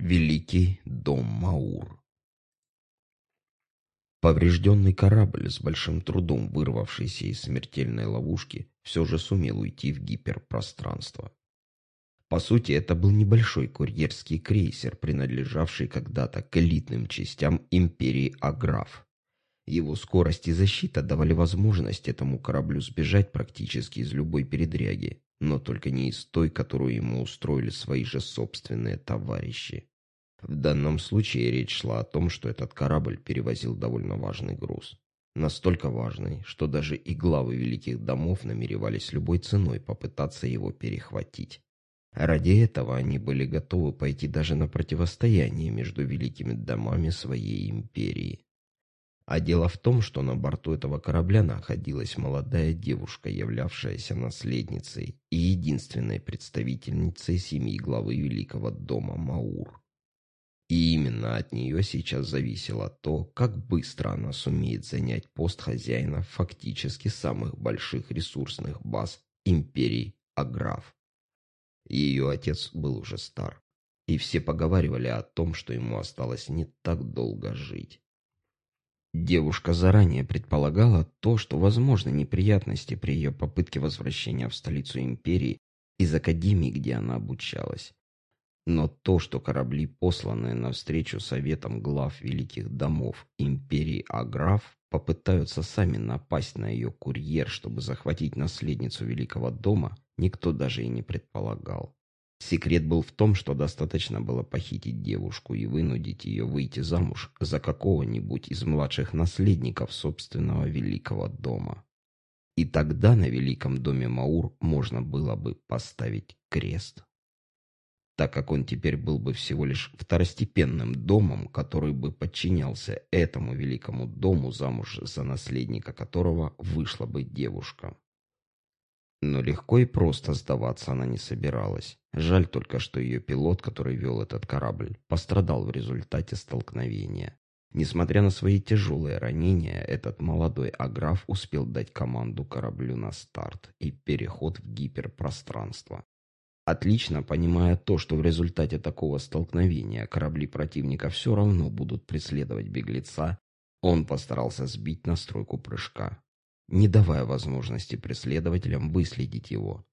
Великий дом Маур Поврежденный корабль, с большим трудом вырвавшийся из смертельной ловушки, все же сумел уйти в гиперпространство. По сути, это был небольшой курьерский крейсер, принадлежавший когда-то к элитным частям империи Аграф. Его скорость и защита давали возможность этому кораблю сбежать практически из любой передряги, но только не из той, которую ему устроили свои же собственные товарищи. В данном случае речь шла о том, что этот корабль перевозил довольно важный груз. Настолько важный, что даже и главы великих домов намеревались любой ценой попытаться его перехватить. Ради этого они были готовы пойти даже на противостояние между великими домами своей империи. А дело в том, что на борту этого корабля находилась молодая девушка, являвшаяся наследницей и единственной представительницей семьи главы великого дома Маур. И именно от нее сейчас зависело то, как быстро она сумеет занять пост хозяина фактически самых больших ресурсных баз империи Аграф. Ее отец был уже стар, и все поговаривали о том, что ему осталось не так долго жить. Девушка заранее предполагала то, что возможны неприятности при ее попытке возвращения в столицу империи из академии, где она обучалась. Но то, что корабли, посланные навстречу советам глав великих домов империи Аграф, попытаются сами напасть на ее курьер, чтобы захватить наследницу великого дома, никто даже и не предполагал. Секрет был в том, что достаточно было похитить девушку и вынудить ее выйти замуж за какого-нибудь из младших наследников собственного великого дома. И тогда на великом доме Маур можно было бы поставить крест так как он теперь был бы всего лишь второстепенным домом, который бы подчинялся этому великому дому, замуж за наследника которого вышла бы девушка. Но легко и просто сдаваться она не собиралась. Жаль только, что ее пилот, который вел этот корабль, пострадал в результате столкновения. Несмотря на свои тяжелые ранения, этот молодой аграф успел дать команду кораблю на старт и переход в гиперпространство. Отлично понимая то, что в результате такого столкновения корабли противника все равно будут преследовать беглеца, он постарался сбить настройку прыжка, не давая возможности преследователям выследить его.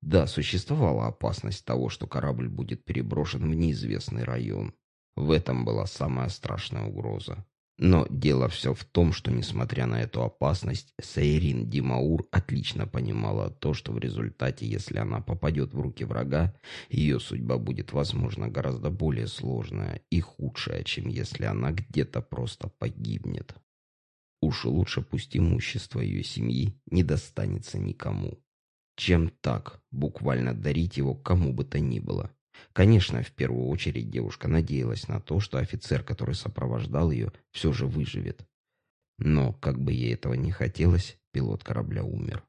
Да, существовала опасность того, что корабль будет переброшен в неизвестный район. В этом была самая страшная угроза. Но дело все в том, что, несмотря на эту опасность, Сейрин Димаур отлично понимала то, что в результате, если она попадет в руки врага, ее судьба будет, возможно, гораздо более сложная и худшая, чем если она где-то просто погибнет. Уж лучше пусть имущество ее семьи не достанется никому, чем так буквально дарить его кому бы то ни было. Конечно, в первую очередь девушка надеялась на то, что офицер, который сопровождал ее, все же выживет. Но, как бы ей этого не хотелось, пилот корабля умер.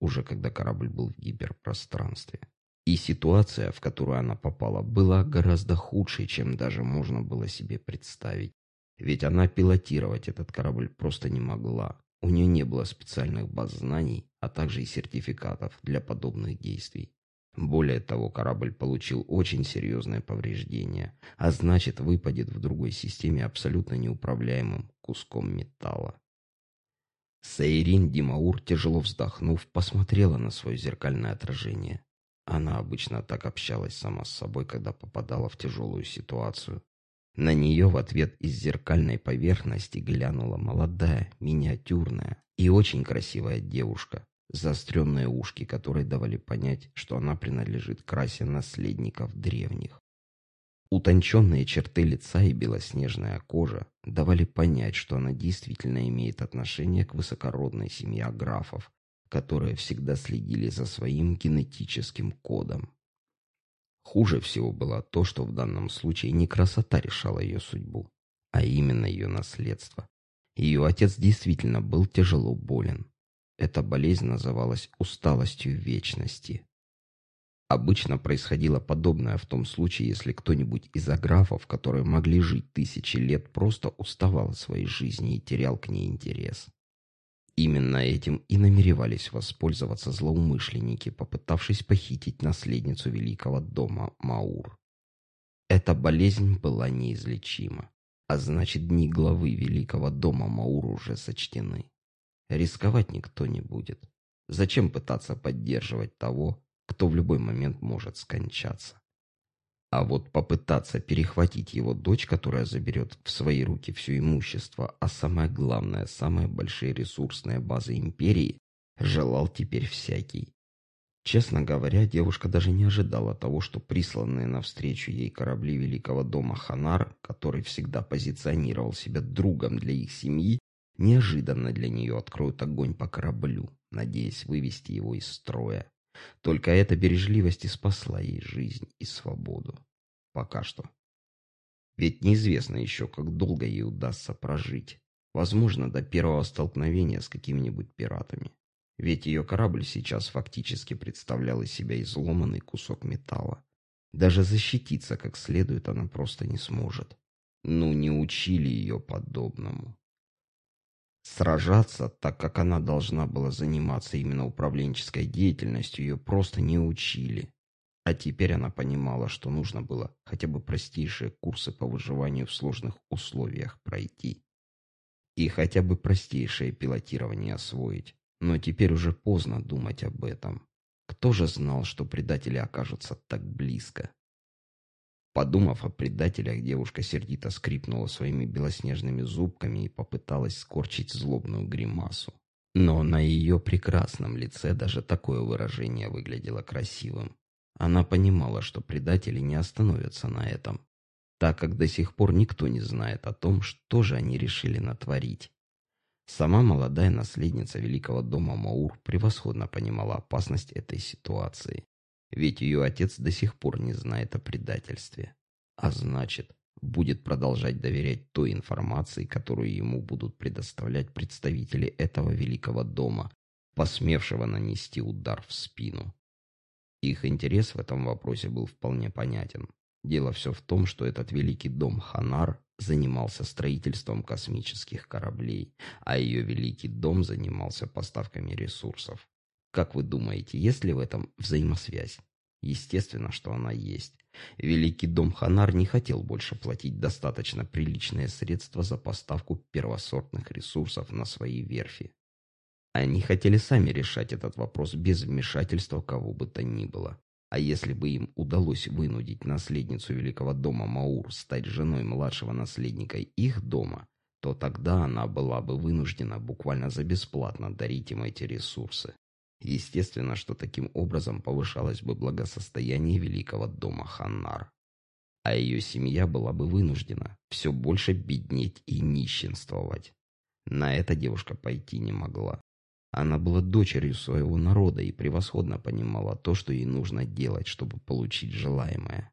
Уже когда корабль был в гиперпространстве. И ситуация, в которую она попала, была гораздо худшей, чем даже можно было себе представить. Ведь она пилотировать этот корабль просто не могла. У нее не было специальных баз знаний, а также и сертификатов для подобных действий. Более того, корабль получил очень серьезное повреждение, а значит выпадет в другой системе абсолютно неуправляемым куском металла. Сейрин Димаур, тяжело вздохнув, посмотрела на свое зеркальное отражение. Она обычно так общалась сама с собой, когда попадала в тяжелую ситуацию. На нее в ответ из зеркальной поверхности глянула молодая, миниатюрная и очень красивая девушка заостренные ушки, которые давали понять, что она принадлежит к расе наследников древних. Утонченные черты лица и белоснежная кожа давали понять, что она действительно имеет отношение к высокородной семье графов, которые всегда следили за своим генетическим кодом. Хуже всего было то, что в данном случае не красота решала ее судьбу, а именно ее наследство. Ее отец действительно был тяжело болен, эта болезнь называлась усталостью вечности. Обычно происходило подобное в том случае, если кто-нибудь из аграфов, которые могли жить тысячи лет, просто уставал от своей жизни и терял к ней интерес. Именно этим и намеревались воспользоваться злоумышленники, попытавшись похитить наследницу великого дома Маур. Эта болезнь была неизлечима, а значит дни главы великого дома Маур уже сочтены. Рисковать никто не будет. Зачем пытаться поддерживать того, кто в любой момент может скончаться? А вот попытаться перехватить его дочь, которая заберет в свои руки все имущество, а самое главное, самые большие ресурсные базы империи, желал теперь всякий. Честно говоря, девушка даже не ожидала того, что присланные навстречу ей корабли Великого дома Ханар, который всегда позиционировал себя другом для их семьи, неожиданно для нее откроют огонь по кораблю, надеясь вывести его из строя. Только эта бережливость и спасла ей жизнь и свободу. Пока что. Ведь неизвестно еще, как долго ей удастся прожить. Возможно, до первого столкновения с какими-нибудь пиратами. Ведь ее корабль сейчас фактически представлял из себя изломанный кусок металла. Даже защититься как следует она просто не сможет. Ну, не учили ее подобному. Сражаться, так как она должна была заниматься именно управленческой деятельностью, ее просто не учили. А теперь она понимала, что нужно было хотя бы простейшие курсы по выживанию в сложных условиях пройти. И хотя бы простейшее пилотирование освоить. Но теперь уже поздно думать об этом. Кто же знал, что предатели окажутся так близко? Подумав о предателях, девушка сердито скрипнула своими белоснежными зубками и попыталась скорчить злобную гримасу. Но на ее прекрасном лице даже такое выражение выглядело красивым. Она понимала, что предатели не остановятся на этом, так как до сих пор никто не знает о том, что же они решили натворить. Сама молодая наследница великого дома Маур превосходно понимала опасность этой ситуации. Ведь ее отец до сих пор не знает о предательстве. А значит, будет продолжать доверять той информации, которую ему будут предоставлять представители этого великого дома, посмевшего нанести удар в спину. Их интерес в этом вопросе был вполне понятен. Дело все в том, что этот великий дом Ханар занимался строительством космических кораблей, а ее великий дом занимался поставками ресурсов. Как вы думаете, есть ли в этом взаимосвязь? Естественно, что она есть. Великий дом Ханар не хотел больше платить достаточно приличные средства за поставку первосортных ресурсов на свои верфи. Они хотели сами решать этот вопрос без вмешательства кого бы то ни было. А если бы им удалось вынудить наследницу великого дома Маур стать женой младшего наследника их дома, то тогда она была бы вынуждена буквально за бесплатно дарить им эти ресурсы. Естественно, что таким образом повышалось бы благосостояние великого дома Ханнар. А ее семья была бы вынуждена все больше беднеть и нищенствовать. На это девушка пойти не могла. Она была дочерью своего народа и превосходно понимала то, что ей нужно делать, чтобы получить желаемое.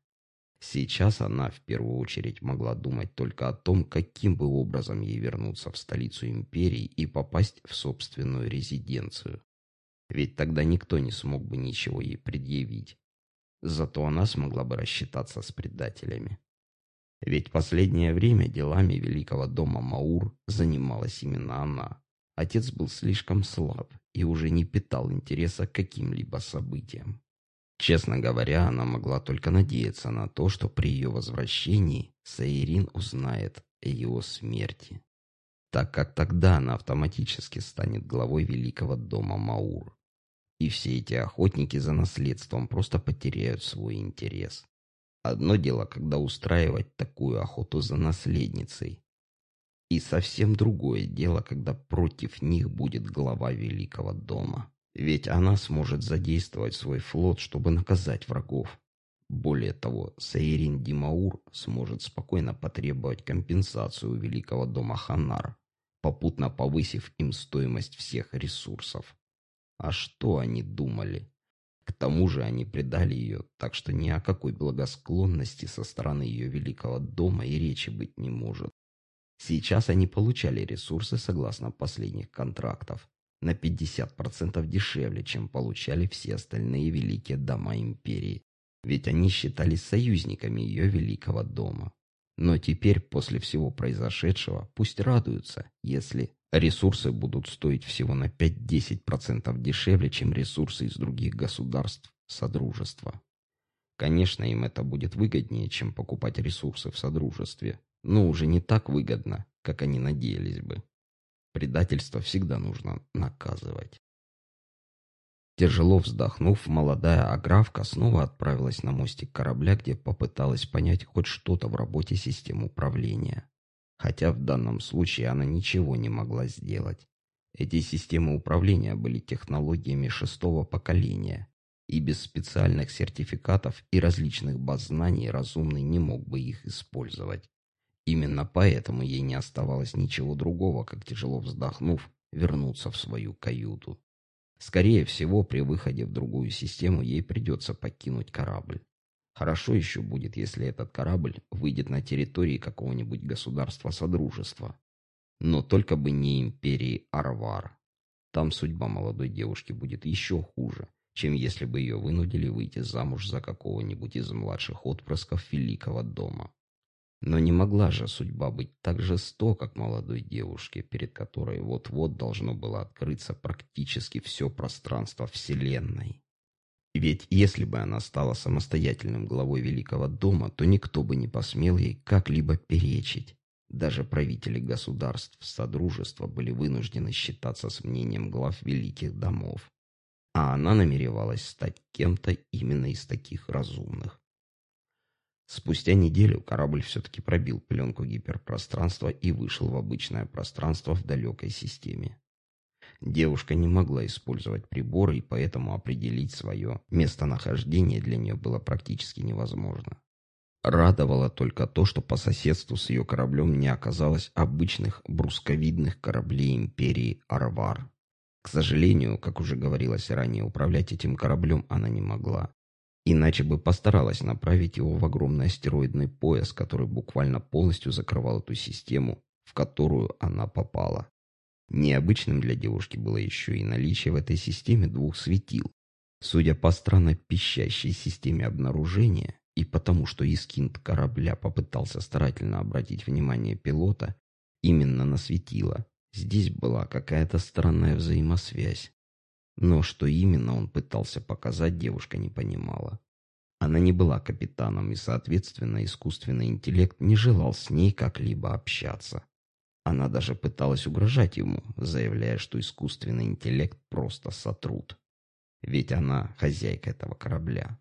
Сейчас она в первую очередь могла думать только о том, каким бы образом ей вернуться в столицу империи и попасть в собственную резиденцию ведь тогда никто не смог бы ничего ей предъявить. Зато она смогла бы рассчитаться с предателями. Ведь последнее время делами великого дома Маур занималась именно она. Отец был слишком слаб и уже не питал интереса к каким-либо событиям. Честно говоря, она могла только надеяться на то, что при ее возвращении Саирин узнает о его смерти, так как тогда она автоматически станет главой великого дома Маур. И все эти охотники за наследством просто потеряют свой интерес. Одно дело, когда устраивать такую охоту за наследницей. И совсем другое дело, когда против них будет глава великого дома. Ведь она сможет задействовать свой флот, чтобы наказать врагов. Более того, Саирин Димаур сможет спокойно потребовать компенсацию у великого дома Ханар, попутно повысив им стоимость всех ресурсов. А что они думали? К тому же они предали ее, так что ни о какой благосклонности со стороны ее великого дома и речи быть не может. Сейчас они получали ресурсы согласно последних контрактов на 50% дешевле, чем получали все остальные великие дома империи, ведь они считались союзниками ее великого дома. Но теперь, после всего произошедшего, пусть радуются, если Ресурсы будут стоить всего на 5-10% дешевле, чем ресурсы из других государств Содружества. Конечно, им это будет выгоднее, чем покупать ресурсы в Содружестве, но уже не так выгодно, как они надеялись бы. Предательство всегда нужно наказывать. Тяжело вздохнув, молодая аграфка снова отправилась на мостик корабля, где попыталась понять хоть что-то в работе систем управления. Хотя в данном случае она ничего не могла сделать. Эти системы управления были технологиями шестого поколения, и без специальных сертификатов и различных баз знаний разумный не мог бы их использовать. Именно поэтому ей не оставалось ничего другого, как тяжело вздохнув, вернуться в свою каюту. Скорее всего, при выходе в другую систему ей придется покинуть корабль. Хорошо еще будет, если этот корабль выйдет на территории какого-нибудь государства Содружества. Но только бы не империи Арвар. Там судьба молодой девушки будет еще хуже, чем если бы ее вынудили выйти замуж за какого-нибудь из младших отпрысков Великого дома. Но не могла же судьба быть так жестока к молодой девушке, перед которой вот-вот должно было открыться практически все пространство Вселенной. Ведь если бы она стала самостоятельным главой Великого дома, то никто бы не посмел ей как-либо перечить. Даже правители государств Содружества были вынуждены считаться с мнением глав Великих домов. А она намеревалась стать кем-то именно из таких разумных. Спустя неделю корабль все-таки пробил пленку гиперпространства и вышел в обычное пространство в далекой системе. Девушка не могла использовать приборы, и поэтому определить свое местонахождение для нее было практически невозможно. Радовало только то, что по соседству с ее кораблем не оказалось обычных брусковидных кораблей империи Арвар. К сожалению, как уже говорилось ранее, управлять этим кораблем она не могла. Иначе бы постаралась направить его в огромный астероидный пояс, который буквально полностью закрывал эту систему, в которую она попала. Необычным для девушки было еще и наличие в этой системе двух светил. Судя по странно пищащей системе обнаружения и потому, что Искинд корабля попытался старательно обратить внимание пилота именно на светило, здесь была какая-то странная взаимосвязь. Но что именно он пытался показать, девушка не понимала. Она не была капитаном, и, соответственно, искусственный интеллект не желал с ней как-либо общаться. Она даже пыталась угрожать ему, заявляя, что искусственный интеллект просто сотрут. Ведь она хозяйка этого корабля.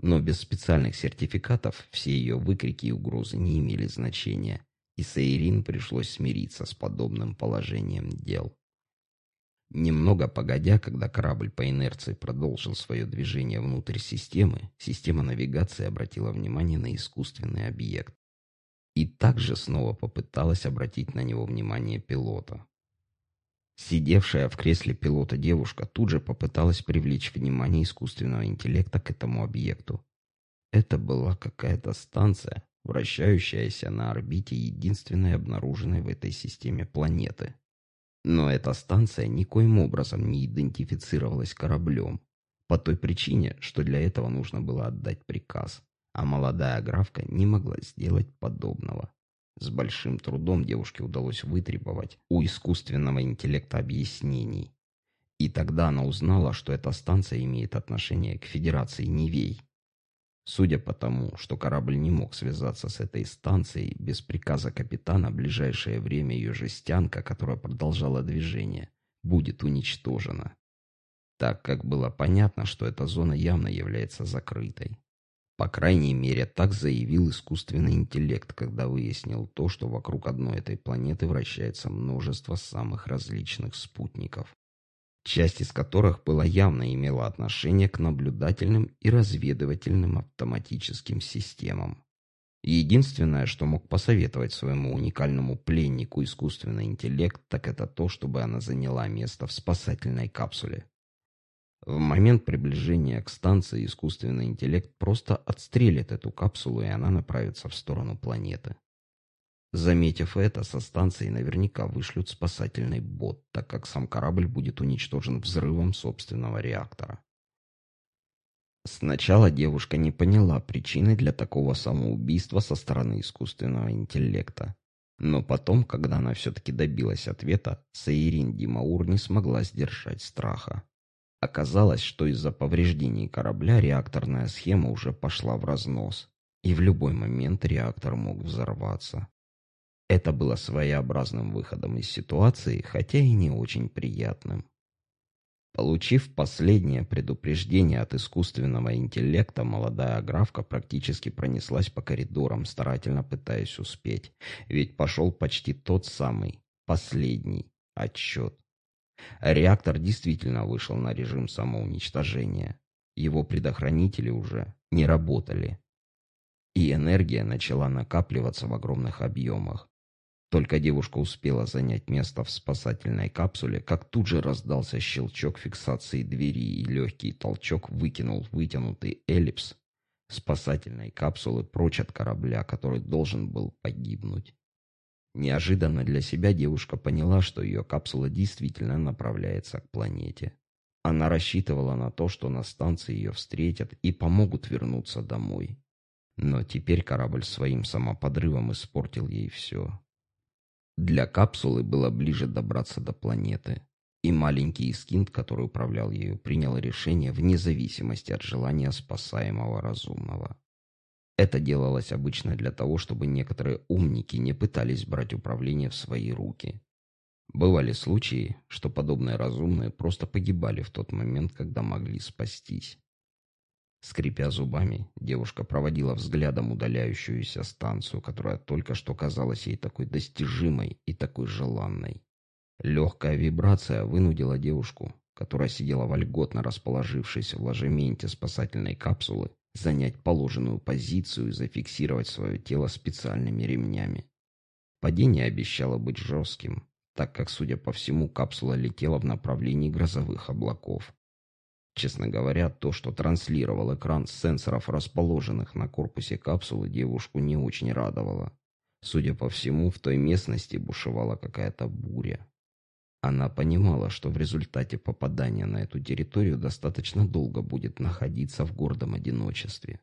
Но без специальных сертификатов все ее выкрики и угрозы не имели значения, и Саирин пришлось смириться с подобным положением дел. Немного погодя, когда корабль по инерции продолжил свое движение внутрь системы, система навигации обратила внимание на искусственный объект. И также снова попыталась обратить на него внимание пилота. Сидевшая в кресле пилота девушка тут же попыталась привлечь внимание искусственного интеллекта к этому объекту. Это была какая-то станция, вращающаяся на орбите единственной обнаруженной в этой системе планеты. Но эта станция никоим образом не идентифицировалась кораблем, по той причине, что для этого нужно было отдать приказ, а молодая графка не могла сделать подобного. С большим трудом девушке удалось вытребовать у искусственного интеллекта объяснений. И тогда она узнала, что эта станция имеет отношение к Федерации Невей, Судя по тому, что корабль не мог связаться с этой станцией, без приказа капитана, ближайшее время ее жестянка, которая продолжала движение, будет уничтожена. Так как было понятно, что эта зона явно является закрытой. По крайней мере, так заявил искусственный интеллект, когда выяснил то, что вокруг одной этой планеты вращается множество самых различных спутников часть из которых была явно имела отношение к наблюдательным и разведывательным автоматическим системам. Единственное, что мог посоветовать своему уникальному пленнику искусственный интеллект, так это то, чтобы она заняла место в спасательной капсуле. В момент приближения к станции искусственный интеллект просто отстрелит эту капсулу, и она направится в сторону планеты. Заметив это, со станции наверняка вышлют спасательный бот, так как сам корабль будет уничтожен взрывом собственного реактора. Сначала девушка не поняла причины для такого самоубийства со стороны искусственного интеллекта. Но потом, когда она все-таки добилась ответа, Саирин Димаур не смогла сдержать страха. Оказалось, что из-за повреждений корабля реакторная схема уже пошла в разнос, и в любой момент реактор мог взорваться. Это было своеобразным выходом из ситуации, хотя и не очень приятным. Получив последнее предупреждение от искусственного интеллекта, молодая аграфка практически пронеслась по коридорам, старательно пытаясь успеть. Ведь пошел почти тот самый, последний отчет. Реактор действительно вышел на режим самоуничтожения. Его предохранители уже не работали. И энергия начала накапливаться в огромных объемах. Только девушка успела занять место в спасательной капсуле, как тут же раздался щелчок фиксации двери и легкий толчок выкинул вытянутый эллипс спасательной капсулы прочь от корабля, который должен был погибнуть. Неожиданно для себя девушка поняла, что ее капсула действительно направляется к планете. Она рассчитывала на то, что на станции ее встретят и помогут вернуться домой. Но теперь корабль своим самоподрывом испортил ей все. Для капсулы было ближе добраться до планеты, и маленький Искинд, который управлял ею, принял решение вне зависимости от желания спасаемого разумного. Это делалось обычно для того, чтобы некоторые умники не пытались брать управление в свои руки. Бывали случаи, что подобные разумные просто погибали в тот момент, когда могли спастись. Скрипя зубами, девушка проводила взглядом удаляющуюся станцию, которая только что казалась ей такой достижимой и такой желанной. Легкая вибрация вынудила девушку, которая сидела вольготно расположившись в ложементе спасательной капсулы, занять положенную позицию и зафиксировать свое тело специальными ремнями. Падение обещало быть жестким, так как, судя по всему, капсула летела в направлении грозовых облаков. Честно говоря, то, что транслировал экран сенсоров, расположенных на корпусе капсулы, девушку не очень радовало. Судя по всему, в той местности бушевала какая-то буря. Она понимала, что в результате попадания на эту территорию достаточно долго будет находиться в гордом одиночестве.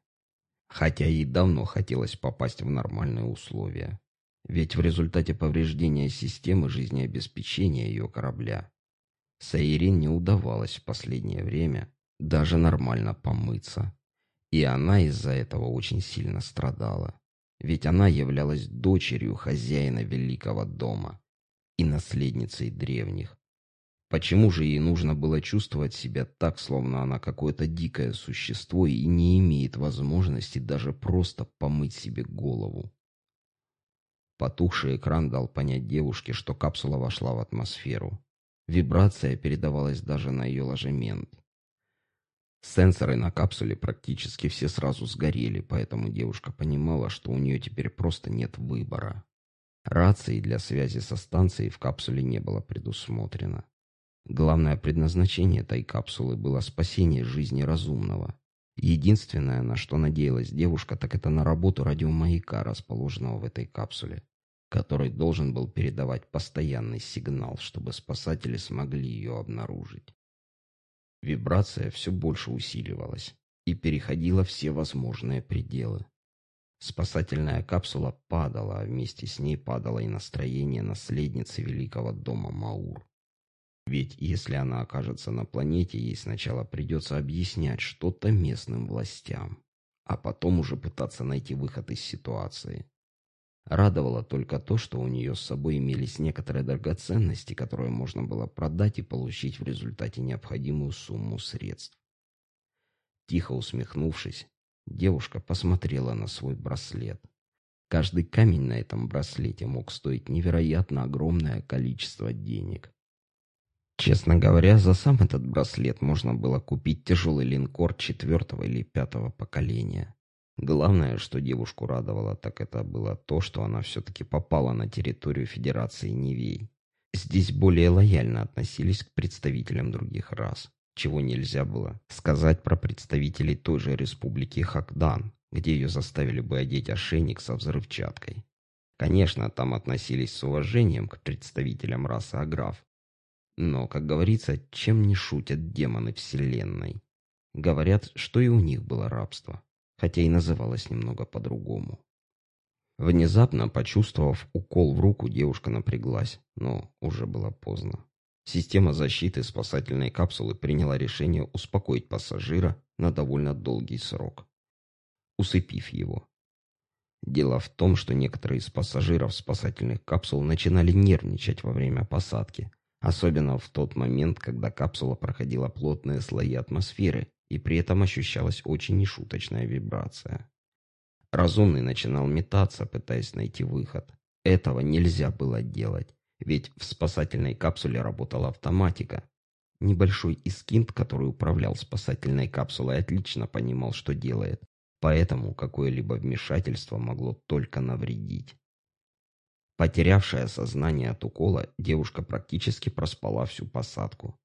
Хотя ей давно хотелось попасть в нормальные условия. Ведь в результате повреждения системы жизнеобеспечения ее корабля Саирин не удавалось в последнее время даже нормально помыться. И она из-за этого очень сильно страдала. Ведь она являлась дочерью хозяина великого дома и наследницей древних. Почему же ей нужно было чувствовать себя так, словно она какое-то дикое существо и не имеет возможности даже просто помыть себе голову? Потухший экран дал понять девушке, что капсула вошла в атмосферу. Вибрация передавалась даже на ее ложемент. Сенсоры на капсуле практически все сразу сгорели, поэтому девушка понимала, что у нее теперь просто нет выбора. Рации для связи со станцией в капсуле не было предусмотрено. Главное предназначение этой капсулы было спасение жизни разумного. Единственное, на что надеялась девушка, так это на работу радиомаяка, расположенного в этой капсуле который должен был передавать постоянный сигнал, чтобы спасатели смогли ее обнаружить. Вибрация все больше усиливалась и переходила все возможные пределы. Спасательная капсула падала, а вместе с ней падало и настроение наследницы великого дома Маур. Ведь если она окажется на планете, ей сначала придется объяснять что-то местным властям, а потом уже пытаться найти выход из ситуации. Радовало только то, что у нее с собой имелись некоторые драгоценности, которые можно было продать и получить в результате необходимую сумму средств. Тихо усмехнувшись, девушка посмотрела на свой браслет. Каждый камень на этом браслете мог стоить невероятно огромное количество денег. Честно говоря, за сам этот браслет можно было купить тяжелый линкор четвертого или пятого поколения. Главное, что девушку радовало, так это было то, что она все-таки попала на территорию Федерации Невей. Здесь более лояльно относились к представителям других рас, чего нельзя было сказать про представителей той же республики Хакдан, где ее заставили бы одеть ошейник со взрывчаткой. Конечно, там относились с уважением к представителям расы Аграф. Но, как говорится, чем не шутят демоны Вселенной? Говорят, что и у них было рабство хотя и называлась немного по-другому. Внезапно, почувствовав укол в руку, девушка напряглась, но уже было поздно. Система защиты спасательной капсулы приняла решение успокоить пассажира на довольно долгий срок, усыпив его. Дело в том, что некоторые из пассажиров спасательных капсул начинали нервничать во время посадки, особенно в тот момент, когда капсула проходила плотные слои атмосферы и при этом ощущалась очень нешуточная вибрация. Разумный начинал метаться, пытаясь найти выход. Этого нельзя было делать, ведь в спасательной капсуле работала автоматика. Небольшой искинт, который управлял спасательной капсулой, отлично понимал, что делает, поэтому какое-либо вмешательство могло только навредить. Потерявшая сознание от укола, девушка практически проспала всю посадку.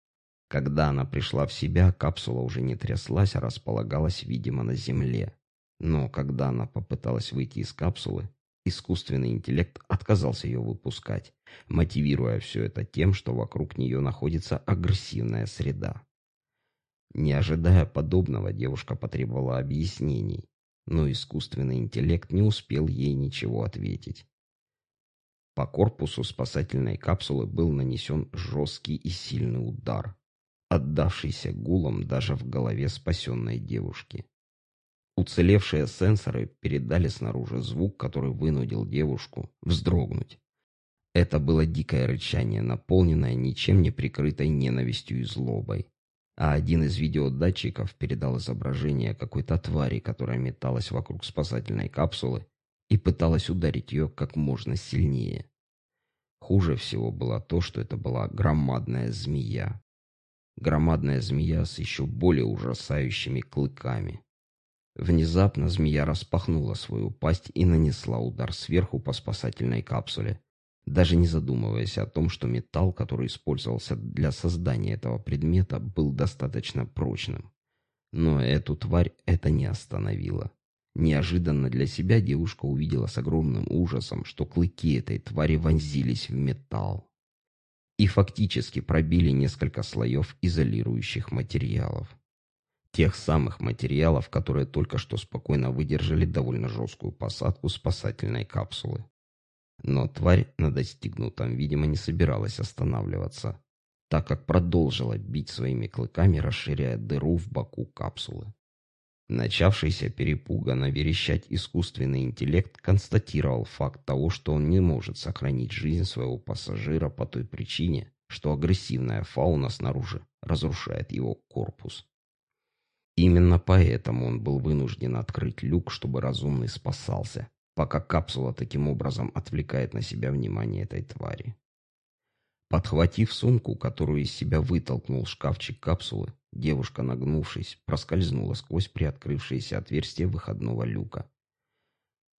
Когда она пришла в себя, капсула уже не тряслась, а располагалась, видимо, на земле. Но когда она попыталась выйти из капсулы, искусственный интеллект отказался ее выпускать, мотивируя все это тем, что вокруг нее находится агрессивная среда. Не ожидая подобного, девушка потребовала объяснений, но искусственный интеллект не успел ей ничего ответить. По корпусу спасательной капсулы был нанесен жесткий и сильный удар отдавшийся гулом даже в голове спасенной девушки. Уцелевшие сенсоры передали снаружи звук, который вынудил девушку вздрогнуть. Это было дикое рычание, наполненное ничем не прикрытой ненавистью и злобой. А один из видеодатчиков передал изображение какой-то твари, которая металась вокруг спасательной капсулы и пыталась ударить ее как можно сильнее. Хуже всего было то, что это была громадная змея, громадная змея с еще более ужасающими клыками. Внезапно змея распахнула свою пасть и нанесла удар сверху по спасательной капсуле, даже не задумываясь о том, что металл, который использовался для создания этого предмета, был достаточно прочным. Но эту тварь это не остановило. Неожиданно для себя девушка увидела с огромным ужасом, что клыки этой твари вонзились в металл и фактически пробили несколько слоев изолирующих материалов. Тех самых материалов, которые только что спокойно выдержали довольно жесткую посадку спасательной капсулы. Но тварь на достигнутом, видимо, не собиралась останавливаться, так как продолжила бить своими клыками, расширяя дыру в боку капсулы. Начавшийся перепуганно верещать искусственный интеллект констатировал факт того, что он не может сохранить жизнь своего пассажира по той причине, что агрессивная фауна снаружи разрушает его корпус. Именно поэтому он был вынужден открыть люк, чтобы разумный спасался, пока капсула таким образом отвлекает на себя внимание этой твари. Подхватив сумку, которую из себя вытолкнул шкафчик капсулы, Девушка, нагнувшись, проскользнула сквозь приоткрывшееся отверстие выходного люка.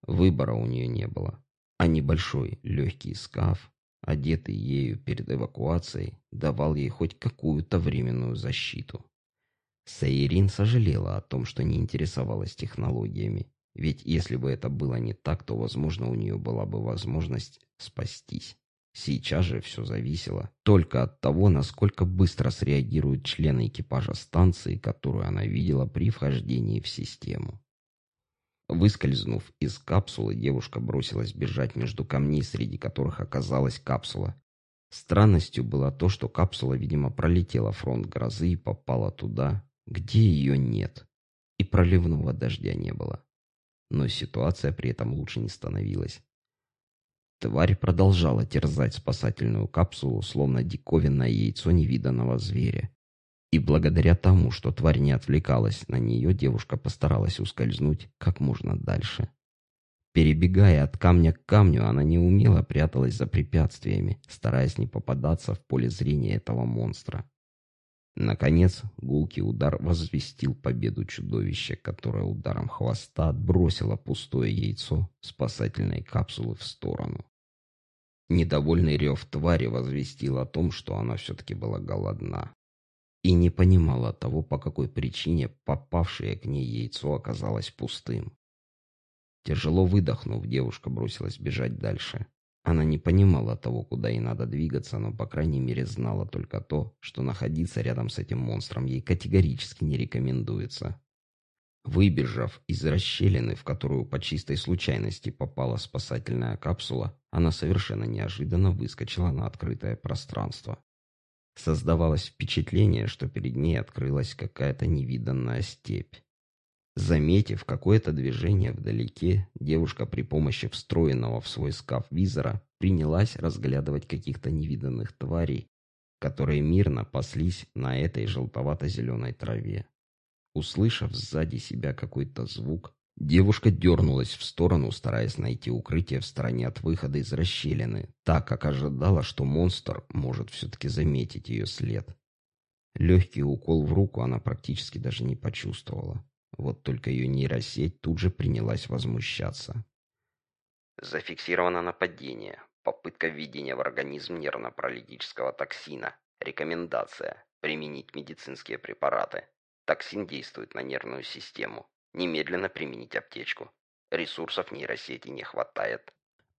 Выбора у нее не было, а небольшой легкий скаф, одетый ею перед эвакуацией, давал ей хоть какую-то временную защиту. Саирин сожалела о том, что не интересовалась технологиями, ведь если бы это было не так, то, возможно, у нее была бы возможность спастись. Сейчас же все зависело только от того, насколько быстро среагируют члены экипажа станции, которую она видела при вхождении в систему. Выскользнув из капсулы, девушка бросилась бежать между камней, среди которых оказалась капсула. Странностью было то, что капсула, видимо, пролетела фронт грозы и попала туда, где ее нет. И проливного дождя не было. Но ситуация при этом лучше не становилась. Тварь продолжала терзать спасательную капсулу, словно диковинное яйцо невиданного зверя. И благодаря тому, что тварь не отвлекалась на нее, девушка постаралась ускользнуть как можно дальше. Перебегая от камня к камню, она неумело пряталась за препятствиями, стараясь не попадаться в поле зрения этого монстра. Наконец, гулкий удар возвестил победу чудовища, которое ударом хвоста отбросило пустое яйцо спасательной капсулы в сторону. Недовольный рев твари возвестил о том, что она все-таки была голодна. И не понимала того, по какой причине попавшее к ней яйцо оказалось пустым. Тяжело выдохнув, девушка бросилась бежать дальше. Она не понимала того, куда ей надо двигаться, но, по крайней мере, знала только то, что находиться рядом с этим монстром ей категорически не рекомендуется. Выбежав из расщелины, в которую по чистой случайности попала спасательная капсула, она совершенно неожиданно выскочила на открытое пространство. Создавалось впечатление, что перед ней открылась какая-то невиданная степь. Заметив какое-то движение вдалеке, девушка при помощи встроенного в свой скаф визора принялась разглядывать каких-то невиданных тварей, которые мирно паслись на этой желтовато-зеленой траве. Услышав сзади себя какой-то звук, девушка дернулась в сторону, стараясь найти укрытие в стороне от выхода из расщелины, так как ожидала, что монстр может все-таки заметить ее след. Легкий укол в руку она практически даже не почувствовала. Вот только ее нейросеть тут же принялась возмущаться. Зафиксировано нападение. Попытка введения в организм нервно-паралитического токсина. Рекомендация. Применить медицинские препараты. Токсин действует на нервную систему. Немедленно применить аптечку. Ресурсов нейросети не хватает.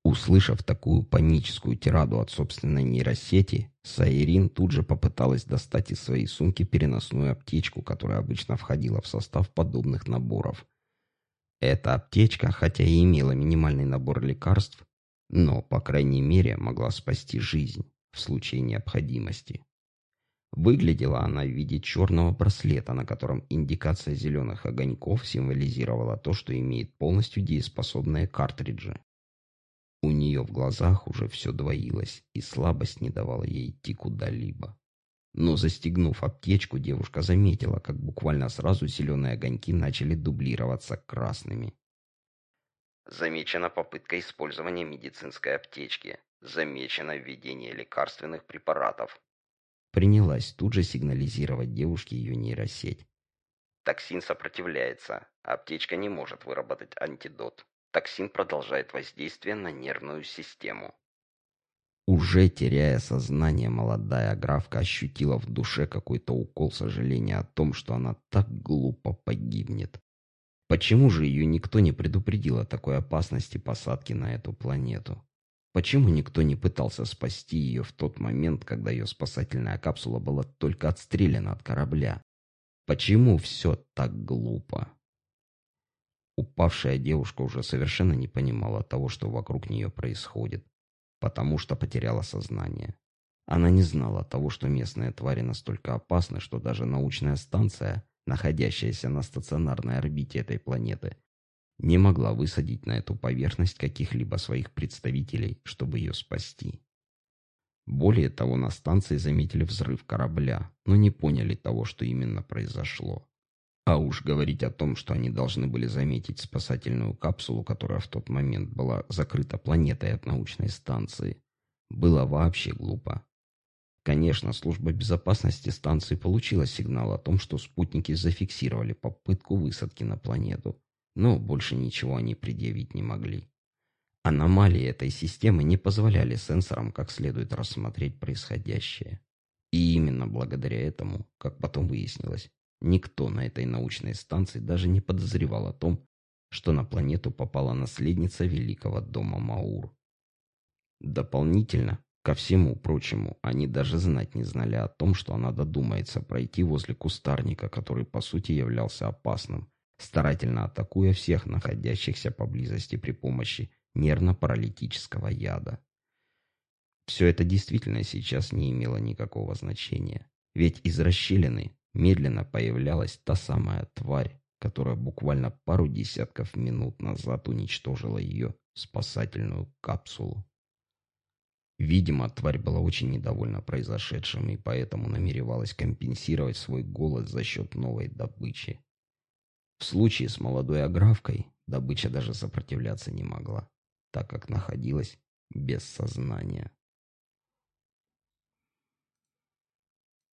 Услышав такую паническую тираду от собственной нейросети, Сайрин тут же попыталась достать из своей сумки переносную аптечку, которая обычно входила в состав подобных наборов. Эта аптечка, хотя и имела минимальный набор лекарств, но, по крайней мере, могла спасти жизнь в случае необходимости. Выглядела она в виде черного браслета, на котором индикация зеленых огоньков символизировала то, что имеет полностью дееспособные картриджи. У нее в глазах уже все двоилось, и слабость не давала ей идти куда-либо. Но застегнув аптечку, девушка заметила, как буквально сразу зеленые огоньки начали дублироваться красными. Замечена попытка использования медицинской аптечки. Замечено введение лекарственных препаратов. Принялась тут же сигнализировать девушке ее нейросеть. Токсин сопротивляется. Аптечка не может выработать антидот. Токсин продолжает воздействие на нервную систему. Уже теряя сознание, молодая графка ощутила в душе какой-то укол сожаления о том, что она так глупо погибнет. Почему же ее никто не предупредил о такой опасности посадки на эту планету? Почему никто не пытался спасти ее в тот момент, когда ее спасательная капсула была только отстрелена от корабля? Почему все так глупо? Упавшая девушка уже совершенно не понимала того, что вокруг нее происходит, потому что потеряла сознание. Она не знала того, что местные твари настолько опасны, что даже научная станция, находящаяся на стационарной орбите этой планеты, не могла высадить на эту поверхность каких-либо своих представителей, чтобы ее спасти. Более того, на станции заметили взрыв корабля, но не поняли того, что именно произошло. А уж говорить о том, что они должны были заметить спасательную капсулу, которая в тот момент была закрыта планетой от научной станции, было вообще глупо. Конечно, служба безопасности станции получила сигнал о том, что спутники зафиксировали попытку высадки на планету, но больше ничего они предъявить не могли. Аномалии этой системы не позволяли сенсорам как следует рассмотреть происходящее. И именно благодаря этому, как потом выяснилось, Никто на этой научной станции даже не подозревал о том, что на планету попала наследница великого дома Маур. Дополнительно, ко всему прочему, они даже знать не знали о том, что она додумается пройти возле кустарника, который по сути являлся опасным, старательно атакуя всех находящихся поблизости при помощи нервно-паралитического яда. Все это действительно сейчас не имело никакого значения, ведь из расщелины медленно появлялась та самая тварь, которая буквально пару десятков минут назад уничтожила ее спасательную капсулу. Видимо, тварь была очень недовольна произошедшим и поэтому намеревалась компенсировать свой голос за счет новой добычи. В случае с молодой аграфкой добыча даже сопротивляться не могла, так как находилась без сознания.